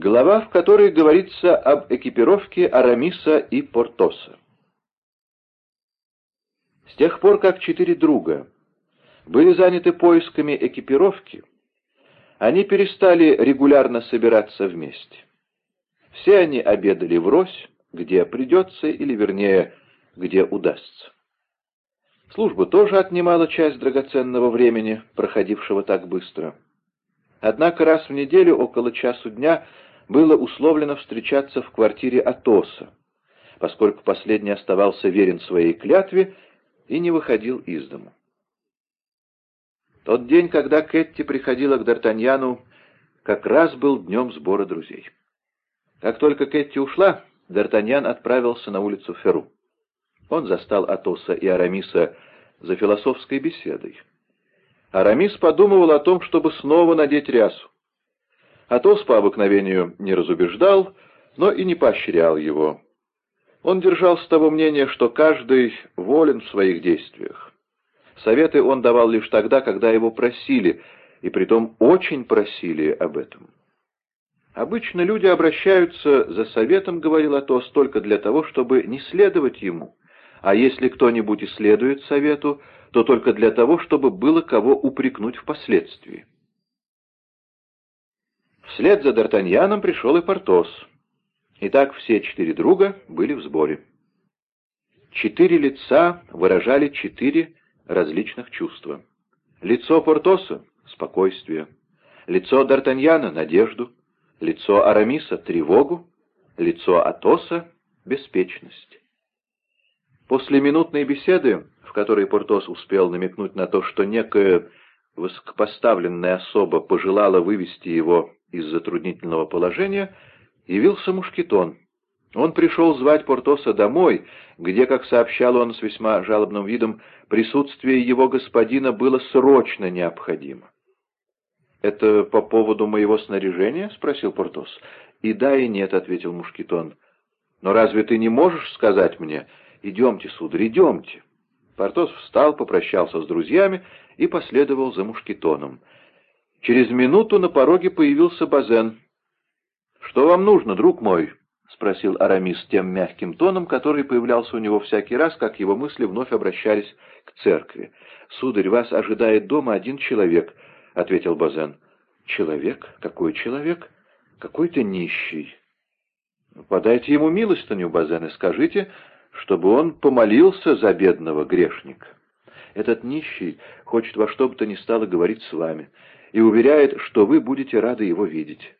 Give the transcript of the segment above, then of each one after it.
Глава, в которой говорится об экипировке Арамиса и Портоса. С тех пор, как четыре друга были заняты поисками экипировки, они перестали регулярно собираться вместе. Все они обедали врозь, где придется, или вернее, где удастся. Служба тоже отнимала часть драгоценного времени, проходившего так быстро. Однако раз в неделю, около часу дня, было условлено встречаться в квартире Атоса, поскольку последний оставался верен своей клятве и не выходил из дому. Тот день, когда Кэтти приходила к Д'Артаньяну, как раз был днем сбора друзей. Как только Кэтти ушла, Д'Артаньян отправился на улицу Феру. Он застал Атоса и Арамиса за философской беседой. Арамис подумывал о том, чтобы снова надеть рясу. Атос по обыкновению не разубеждал, но и не поощрял его. Он держался того мнения, что каждый волен в своих действиях. Советы он давал лишь тогда, когда его просили, и притом очень просили об этом. Обычно люди обращаются за советом, говорил Атос, только для того, чтобы не следовать ему. А если кто-нибудь и следует совету, то только для того, чтобы было кого упрекнуть впоследствии. Вслед за Д'Артаньяном пришел и Портос. Итак, все четыре друга были в сборе. Четыре лица выражали четыре различных чувства. Лицо Портоса — спокойствие, лицо Д'Артаньяна — надежду, лицо Арамиса — тревогу, лицо Атоса — беспечность. После минутной беседы, в которой Портос успел намекнуть на то, что некая высокопоставленная особа пожелала вывести его из затруднительного положения, явился Мушкетон. Он пришел звать Портоса домой, где, как сообщал он с весьма жалобным видом, присутствие его господина было срочно необходимо. «Это по поводу моего снаряжения?» — спросил Портос. «И да, и нет», — ответил Мушкетон. «Но разве ты не можешь сказать мне? Идемте, сударь, идемте». Портос встал, попрощался с друзьями и последовал за Мушкетоном. Через минуту на пороге появился Базен. «Что вам нужно, друг мой?» — спросил Арамис тем мягким тоном, который появлялся у него всякий раз, как его мысли вновь обращались к церкви. «Сударь, вас ожидает дома один человек», — ответил Базен. «Человек? Какой человек? Какой-то нищий». «Подайте ему милостыню, Базен, и скажите, чтобы он помолился за бедного грешника. Этот нищий хочет во что бы то ни стало говорить с вами и уверяет, что вы будете рады его видеть.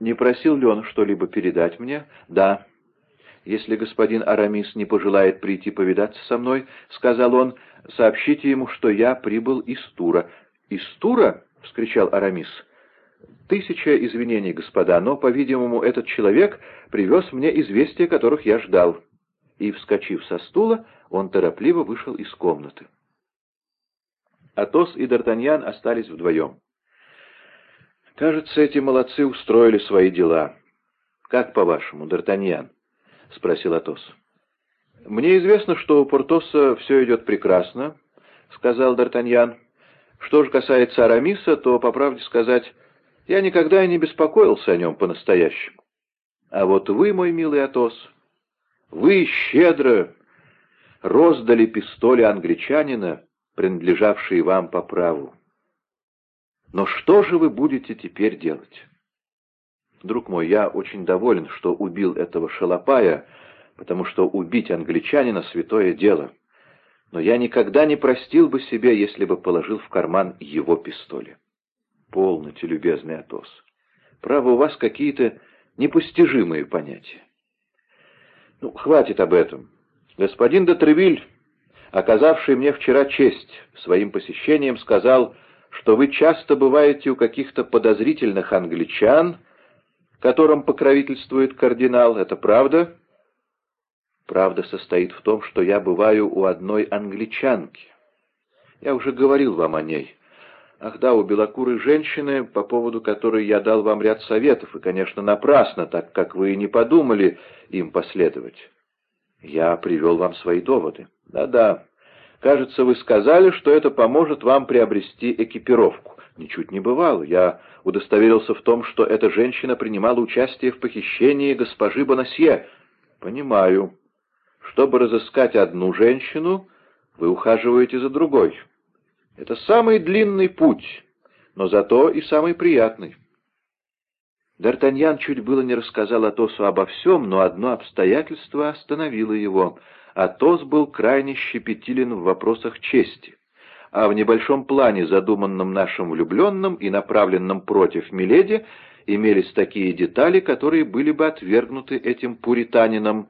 Не просил ли он что-либо передать мне? Да. Если господин Арамис не пожелает прийти повидаться со мной, сказал он, сообщите ему, что я прибыл из Тура. Из Тура? — вскричал Арамис. Тысяча извинений, господа, но, по-видимому, этот человек привез мне известия, которых я ждал. И, вскочив со стула, он торопливо вышел из комнаты. Атос и Д'Артаньян остались вдвоем. «Кажется, эти молодцы устроили свои дела. Как по-вашему, Д'Артаньян?» — спросил Атос. «Мне известно, что у Портоса все идет прекрасно», — сказал Д'Артаньян. «Что же касается Арамиса, то, по правде сказать, я никогда и не беспокоился о нем по-настоящему. А вот вы, мой милый Атос, вы щедро роздали пистоли англичанина, принадлежавшие вам по праву. Но что же вы будете теперь делать? Друг мой, я очень доволен, что убил этого шалопая, потому что убить англичанина — святое дело. Но я никогда не простил бы себе, если бы положил в карман его пистоли. Полноте, любезный Атос. Право, у вас какие-то непостижимые понятия. Ну, хватит об этом. Господин де оказавший мне вчера честь своим посещением, сказал, что вы часто бываете у каких-то подозрительных англичан, которым покровительствует кардинал. Это правда? Правда состоит в том, что я бываю у одной англичанки. Я уже говорил вам о ней. Ах да, у белокурой женщины, по поводу которой я дал вам ряд советов, и, конечно, напрасно, так как вы и не подумали им последовать. Я привел вам свои доводы. Да-да. Кажется, вы сказали, что это поможет вам приобрести экипировку. Ничуть не бывало. Я удостоверился в том, что эта женщина принимала участие в похищении госпожи Бонасье. Понимаю. Чтобы разыскать одну женщину, вы ухаживаете за другой. Это самый длинный путь, но зато и самый приятный. Д'Артаньян чуть было не рассказал Атосу обо всем, но одно обстоятельство остановило его. Атос был крайне щепетилен в вопросах чести а в небольшом плане, задуманном нашим влюбленным и направленном против Миледи, имелись такие детали, которые были бы отвергнуты этим пуританином.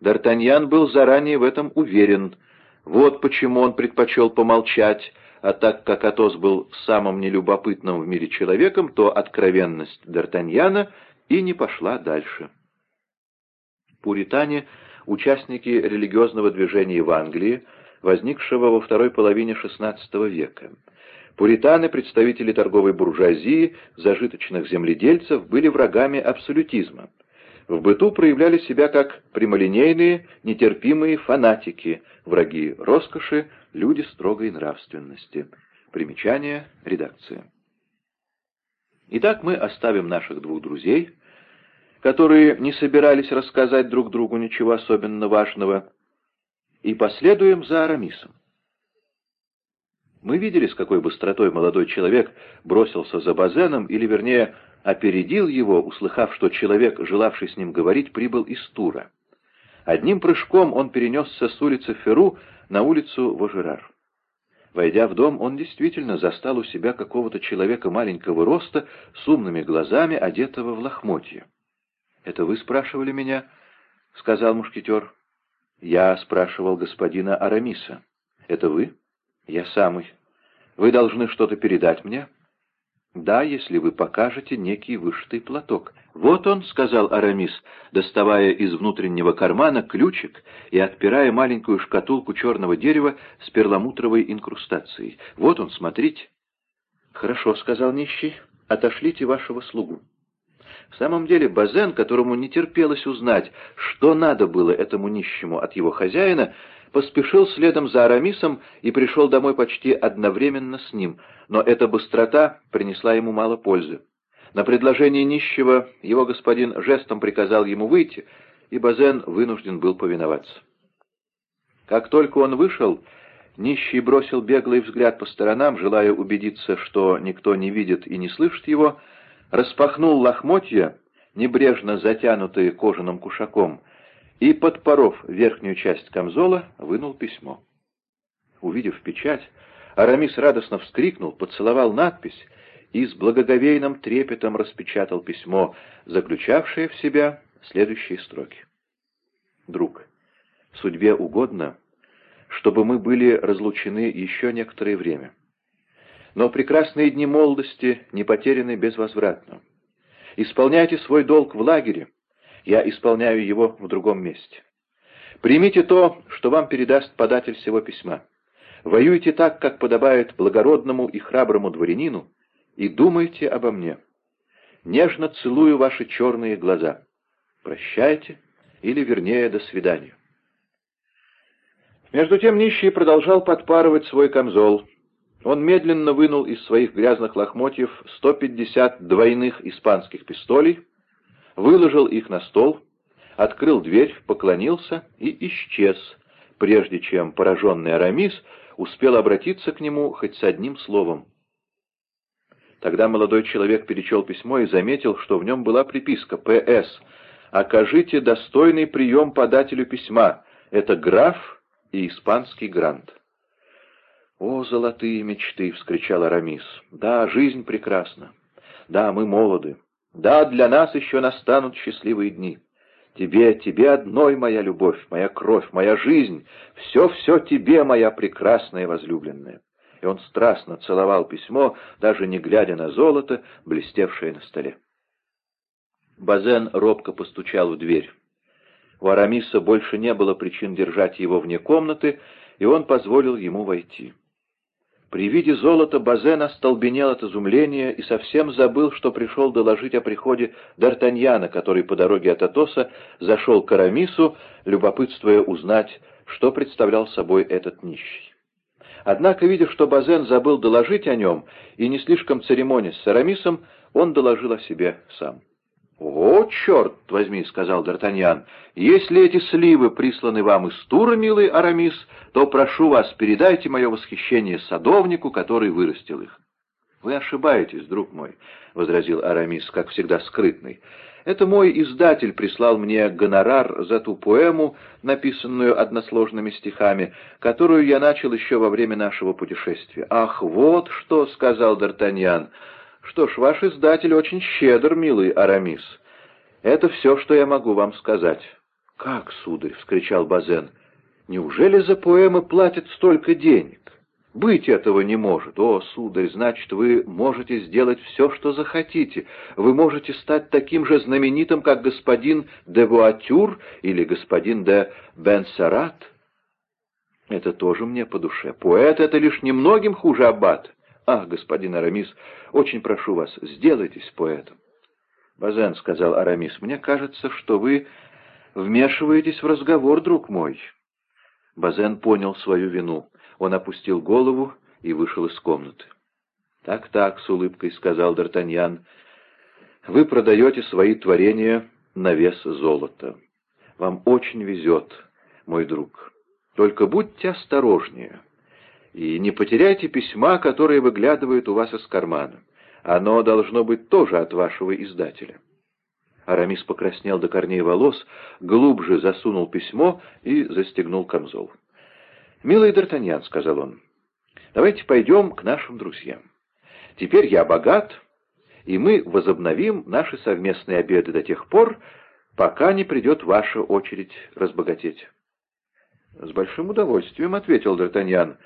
Д'Артаньян был заранее в этом уверен. Вот почему он предпочел помолчать, а так как Атос был самым нелюбопытным в мире человеком, то откровенность Д'Артаньяна и не пошла дальше. Пуритане, участники религиозного движения в Англии, возникшего во второй половине XVI века. Пуританы, представители торговой буржуазии, зажиточных земледельцев, были врагами абсолютизма. В быту проявляли себя как прямолинейные, нетерпимые фанатики, враги роскоши, люди строгой нравственности. Примечание редакции. Итак, мы оставим наших двух друзей, которые не собирались рассказать друг другу ничего особенно важного, и последуем за Арамисом. Мы видели, с какой быстротой молодой человек бросился за Базеном, или, вернее, опередил его, услыхав, что человек, желавший с ним говорить, прибыл из Тура. Одним прыжком он перенесся с улицы Феру на улицу Вожерар. Войдя в дом, он действительно застал у себя какого-то человека маленького роста, с умными глазами, одетого в лохмотье. «Это вы спрашивали меня?» — сказал мушкетер. «Я спрашивал господина Арамиса. Это вы?» «Я самый. Вы должны что-то передать мне?» «Да, если вы покажете некий вышитый платок». «Вот он», — сказал Арамис, доставая из внутреннего кармана ключик и отпирая маленькую шкатулку черного дерева с перламутровой инкрустацией. «Вот он, смотрите». «Хорошо», — сказал нищий, — «отошлите вашего слугу». В самом деле Базен, которому не терпелось узнать, что надо было этому нищему от его хозяина, поспешил следом за Арамисом и пришел домой почти одновременно с ним, но эта быстрота принесла ему мало пользы. На предложение нищего его господин жестом приказал ему выйти, и Базен вынужден был повиноваться. Как только он вышел, нищий бросил беглый взгляд по сторонам, желая убедиться, что никто не видит и не слышит его, — распахнул лохмотья, небрежно затянутые кожаным кушаком, и, подпоров верхнюю часть камзола, вынул письмо. Увидев печать, Арамис радостно вскрикнул, поцеловал надпись и с благоговейным трепетом распечатал письмо, заключавшее в себя следующие строки. «Друг, судьбе угодно, чтобы мы были разлучены еще некоторое время. Но прекрасные дни молодости не потеряны безвозвратно. Исполняйте свой долг в лагере, я исполняю его в другом месте. Примите то, что вам передаст податель всего письма. Воюйте так, как подобает благородному и храброму дворянину, и думайте обо мне. Нежно целую ваши черные глаза. Прощайте, или, вернее, до свидания. Между тем нищий продолжал подпарывать свой камзол, он медленно вынул из своих грязных лохмотьев 150 двойных испанских пистолей, выложил их на стол, открыл дверь, поклонился и исчез, прежде чем пораженный Арамис успел обратиться к нему хоть с одним словом. Тогда молодой человек перечел письмо и заметил, что в нем была приписка «П.С. Окажите достойный прием подателю письма. Это граф и испанский грант». «О, золотые мечты!» — вскричал Арамис. «Да, жизнь прекрасна. Да, мы молоды. Да, для нас еще настанут счастливые дни. Тебе, тебе одной моя любовь, моя кровь, моя жизнь. Все-все тебе, моя прекрасная возлюбленная». Он страстно целовал письмо, даже не глядя на золото, блестевшее на столе. Базен робко постучал в дверь. У Арамиса больше не было причин держать его вне комнаты, и он позволил ему войти. При виде золота Базен остолбенел от изумления и совсем забыл, что пришел доложить о приходе Д'Артаньяна, который по дороге от Атоса зашел к Арамису, любопытствуя узнать, что представлял собой этот нищий. Однако, видя, что Базен забыл доложить о нем, и не слишком церемонясь с Арамисом, он доложил о себе сам. «О, черт возьми!» — сказал Д'Артаньян. «Если эти сливы присланы вам из Тура, милый Арамис, то прошу вас, передайте мое восхищение садовнику, который вырастил их». «Вы ошибаетесь, друг мой», — возразил Арамис, как всегда скрытный. Это мой издатель прислал мне гонорар за ту поэму, написанную односложными стихами, которую я начал еще во время нашего путешествия. «Ах, вот что!» — сказал Д'Артаньян. «Что ж, ваш издатель очень щедр, милый Арамис. Это все, что я могу вам сказать». «Как, сударь?» — вскричал Базен. «Неужели за поэмы платят столько денег?» Быть этого не может. О, сударь, значит, вы можете сделать все, что захотите. Вы можете стать таким же знаменитым, как господин де Вуатюр или господин де Бенсарат. Это тоже мне по душе. Поэт — это лишь немногим хуже аббат. Ах, господин Арамис, очень прошу вас, сделайтесь поэтом. Базен, — сказал Арамис, — мне кажется, что вы вмешиваетесь в разговор, друг мой. Базен понял свою вину. Он опустил голову и вышел из комнаты. «Так-так», — с улыбкой сказал Д'Артаньян, — «вы продаете свои творения на вес золота. Вам очень везет, мой друг. Только будьте осторожнее и не потеряйте письма, которое выглядывает у вас из кармана. Оно должно быть тоже от вашего издателя». Арамис покраснел до корней волос, глубже засунул письмо и застегнул камзол. «Милый Д'Артаньян», — сказал он, — «давайте пойдем к нашим друзьям. Теперь я богат, и мы возобновим наши совместные обеды до тех пор, пока не придет ваша очередь разбогатеть». «С большим удовольствием», — ответил Д'Артаньян.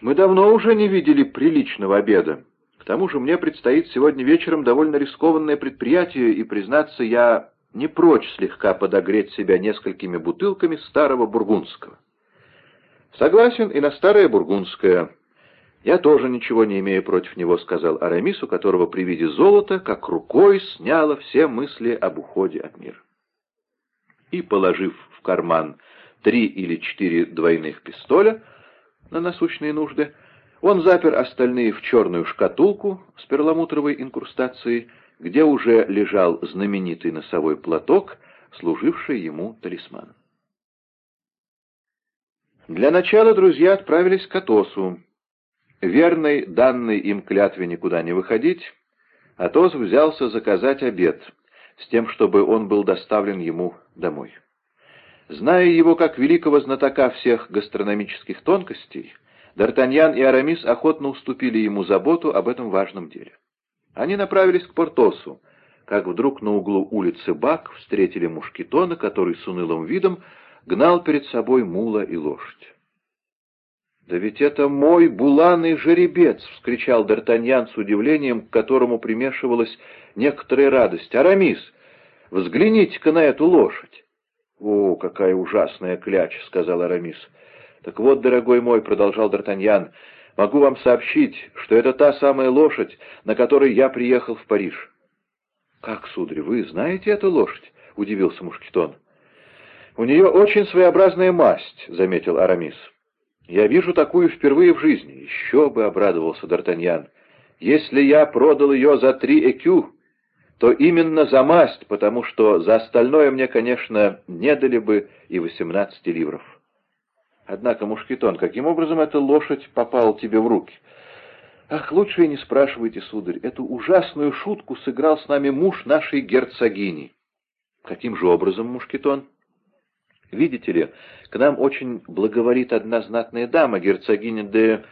«Мы давно уже не видели приличного обеда. К тому же мне предстоит сегодня вечером довольно рискованное предприятие, и, признаться, я не прочь слегка подогреть себя несколькими бутылками старого бургундского». «Согласен и на старое бургундское». «Я тоже ничего не имею против него», — сказал Арамис, у которого при виде золота, как рукой, сняло все мысли об уходе от мира. И, положив в карман три или четыре двойных пистоля на насущные нужды, он запер остальные в черную шкатулку с перламутровой инкрустацией, где уже лежал знаменитый носовой платок, служивший ему талисманом. Для начала друзья отправились к Атосу. Верный данной им клятве никуда не выходить, Атос взялся заказать обед, с тем, чтобы он был доставлен ему домой. Зная его как великого знатока всех гастрономических тонкостей, Д'Артаньян и Арамис охотно уступили ему заботу об этом важном деле. Они направились к Портосу, как вдруг на углу улицы Бак встретили мушкетона, который с унылым видом гнал перед собой мула и лошадь. «Да ведь это мой буланый жеребец!» — вскричал Д'Артаньян с удивлением, к которому примешивалась некоторая радость. «Арамис, взгляните-ка на эту лошадь!» «О, какая ужасная кляча!» — сказал Арамис. «Так вот, дорогой мой», — продолжал Д'Артаньян, — «могу вам сообщить, что это та самая лошадь, на которой я приехал в Париж». «Как, сударь, вы знаете эту лошадь?» — удивился Мушкетон. «У нее очень своеобразная масть», — заметил Арамис. «Я вижу такую впервые в жизни. Еще бы», — обрадовался Д'Артаньян. «Если я продал ее за три экю, то именно за масть, потому что за остальное мне, конечно, не дали бы и восемнадцати ливров». «Однако, Мушкетон, каким образом эта лошадь попала тебе в руки?» «Ах, лучше и не спрашивайте, сударь. Эту ужасную шутку сыграл с нами муж нашей герцогини». «Каким же образом, Мушкетон?» Видите ли, к нам очень благоволит одна знатная дама, герцогиня де...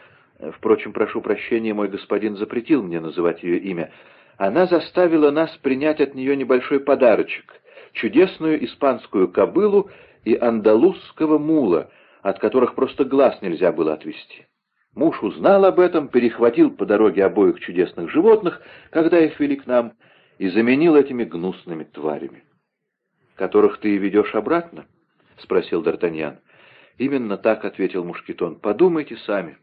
Впрочем, прошу прощения, мой господин запретил мне называть ее имя. Она заставила нас принять от нее небольшой подарочек — чудесную испанскую кобылу и андалузского мула, от которых просто глаз нельзя было отвести. Муж узнал об этом, перехватил по дороге обоих чудесных животных, когда их вели к нам, и заменил этими гнусными тварями. «Которых ты ведешь обратно?» — спросил Д'Артаньян. «Именно так», — ответил Мушкетон. «Подумайте сами.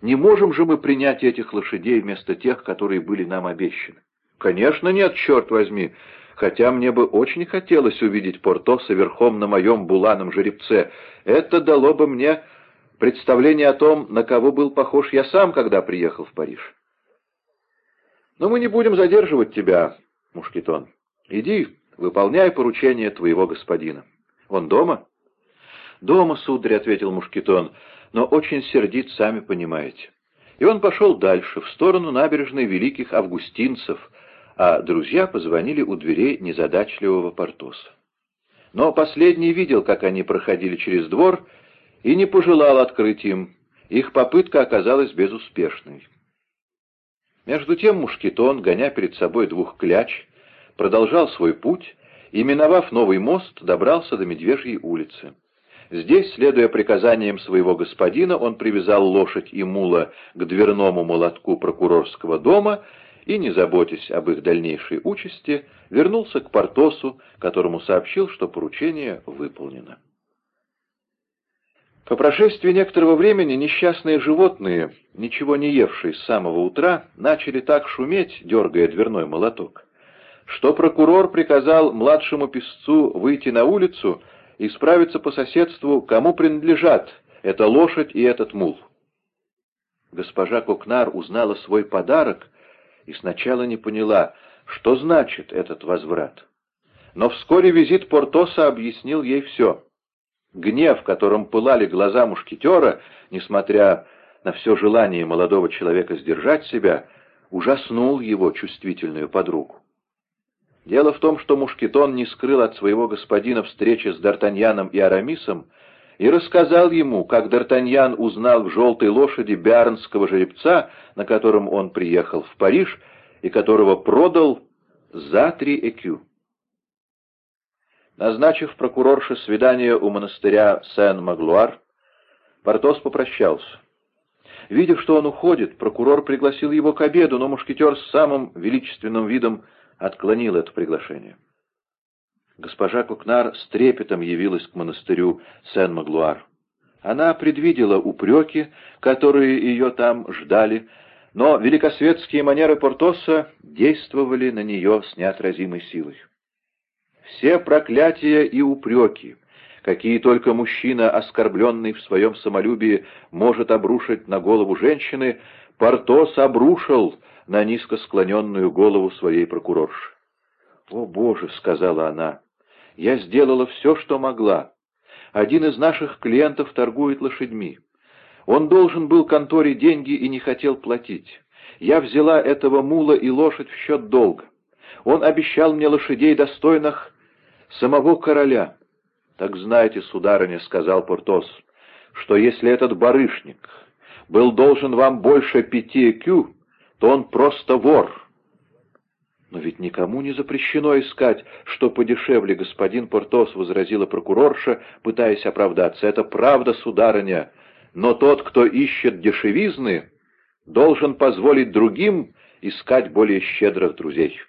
Не можем же мы принять этих лошадей вместо тех, которые были нам обещаны?» «Конечно нет, черт возьми, хотя мне бы очень хотелось увидеть Портоса верхом на моем буланом жеребце. Это дало бы мне представление о том, на кого был похож я сам, когда приехал в Париж. Но мы не будем задерживать тебя, Мушкетон. Иди, выполняй поручение твоего господина. Он дома? Дома, сударь, — ответил Мушкетон, — но очень сердит, сами понимаете. И он пошел дальше, в сторону набережной великих августинцев, а друзья позвонили у дверей незадачливого Портоса. Но последний видел, как они проходили через двор, и не пожелал открыть им. Их попытка оказалась безуспешной. Между тем Мушкетон, гоня перед собой двух кляч, продолжал свой путь и, миновав новый мост, добрался до Медвежьей улицы. Здесь, следуя приказаниям своего господина, он привязал лошадь и мула к дверному молотку прокурорского дома и, не заботясь об их дальнейшей участи, вернулся к Портосу, которому сообщил, что поручение выполнено. По прошествии некоторого времени несчастные животные, ничего не евшие с самого утра, начали так шуметь, дергая дверной молоток, что прокурор приказал младшему песцу выйти на улицу и справиться по соседству, кому принадлежат эта лошадь и этот мул. Госпожа Кокнар узнала свой подарок и сначала не поняла, что значит этот возврат. Но вскоре визит Портоса объяснил ей все. Гнев, которым пылали глаза мушкетера, несмотря на все желание молодого человека сдержать себя, ужаснул его чувствительную подругу. Дело в том, что Мушкетон не скрыл от своего господина встречи с Д'Артаньяном и Арамисом и рассказал ему, как Д'Артаньян узнал в желтой лошади биарнского жеребца, на котором он приехал в Париж, и которого продал за три экю. Назначив прокурорше свидание у монастыря Сен-Маглуар, Портос попрощался. Видя, что он уходит, прокурор пригласил его к обеду, но мушкетер с самым величественным видом отклонил это приглашение. Госпожа Кукнар с трепетом явилась к монастырю Сен-Маглуар. Она предвидела упреки, которые ее там ждали, но великосветские манеры Портоса действовали на нее с неотразимой силой. Все проклятия и упреки, какие только мужчина, оскорбленный в своем самолюбии, может обрушить на голову женщины, Портос обрушил на низко склоненную голову своей прокурорши. «О, Боже!» — сказала она. «Я сделала все, что могла. Один из наших клиентов торгует лошадьми. Он должен был конторе деньги и не хотел платить. Я взяла этого мула и лошадь в счет долга. Он обещал мне лошадей, достойных самого короля. Так знаете, сударыня, — сказал Портос, — что если этот барышник был должен вам больше пяти экю, то он просто вор. Но ведь никому не запрещено искать, что подешевле, господин Портос, — возразила прокурорша, пытаясь оправдаться. Это правда, сударыня, но тот, кто ищет дешевизны, должен позволить другим искать более щедрых друзей.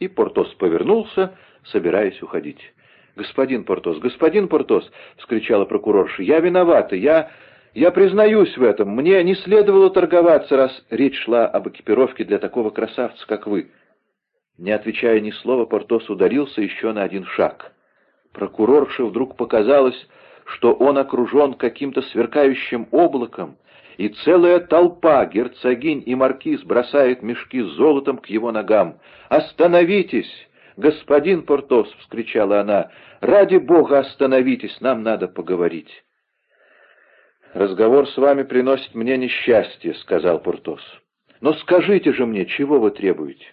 И Портос повернулся, собираясь уходить. «Господин Портос, господин Портос!» — вскричала прокурорша. «Я виновата, я... я признаюсь в этом. Мне не следовало торговаться, раз речь шла об экипировке для такого красавца, как вы». Не отвечая ни слова, Портос ударился еще на один шаг. Прокурорше вдруг показалось, что он окружен каким-то сверкающим облаком, и целая толпа герцогинь и маркиз бросает мешки с золотом к его ногам. «Остановитесь! господин Портос!» — вскричала она. «Ради бога остановитесь, нам надо поговорить». «Разговор с вами приносит мне несчастье», — сказал Портос. «Но скажите же мне, чего вы требуете?»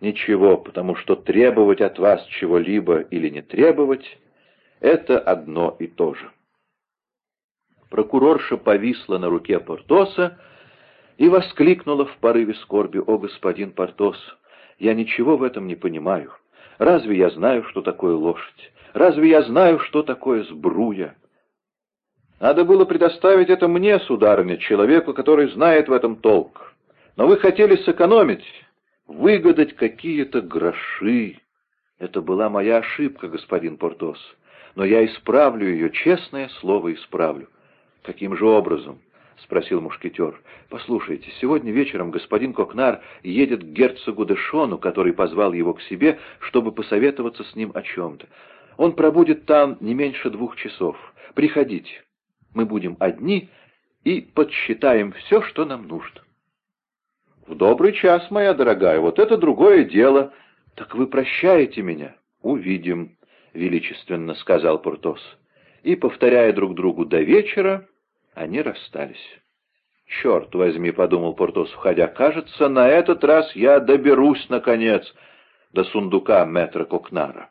«Ничего, потому что требовать от вас чего-либо или не требовать — это одно и то же». Прокурорша повисла на руке Портоса и воскликнула в порыве скорби, «О, господин Портос, я ничего в этом не понимаю. Разве я знаю, что такое лошадь? Разве я знаю, что такое сбруя? Надо было предоставить это мне, сударыня, человеку, который знает в этом толк. Но вы хотели сэкономить, выгадать какие-то гроши. Это была моя ошибка, господин Портос. Но я исправлю ее, честное слово исправлю. Каким же образом? — спросил мушкетер. — Послушайте, сегодня вечером господин Кокнар едет к герцогу Дэшону, который позвал его к себе, чтобы посоветоваться с ним о чем-то. Он пробудет там не меньше двух часов. Приходите. Мы будем одни и подсчитаем все, что нам нужно. В добрый час, моя дорогая, вот это другое дело. Так вы прощаете меня? Увидим, — величественно сказал Портос. И, повторяя друг другу до вечера, они расстались. «Черт возьми», — подумал Портос, входя, — «кажется, на этот раз я доберусь, наконец, до сундука метра Кокнара».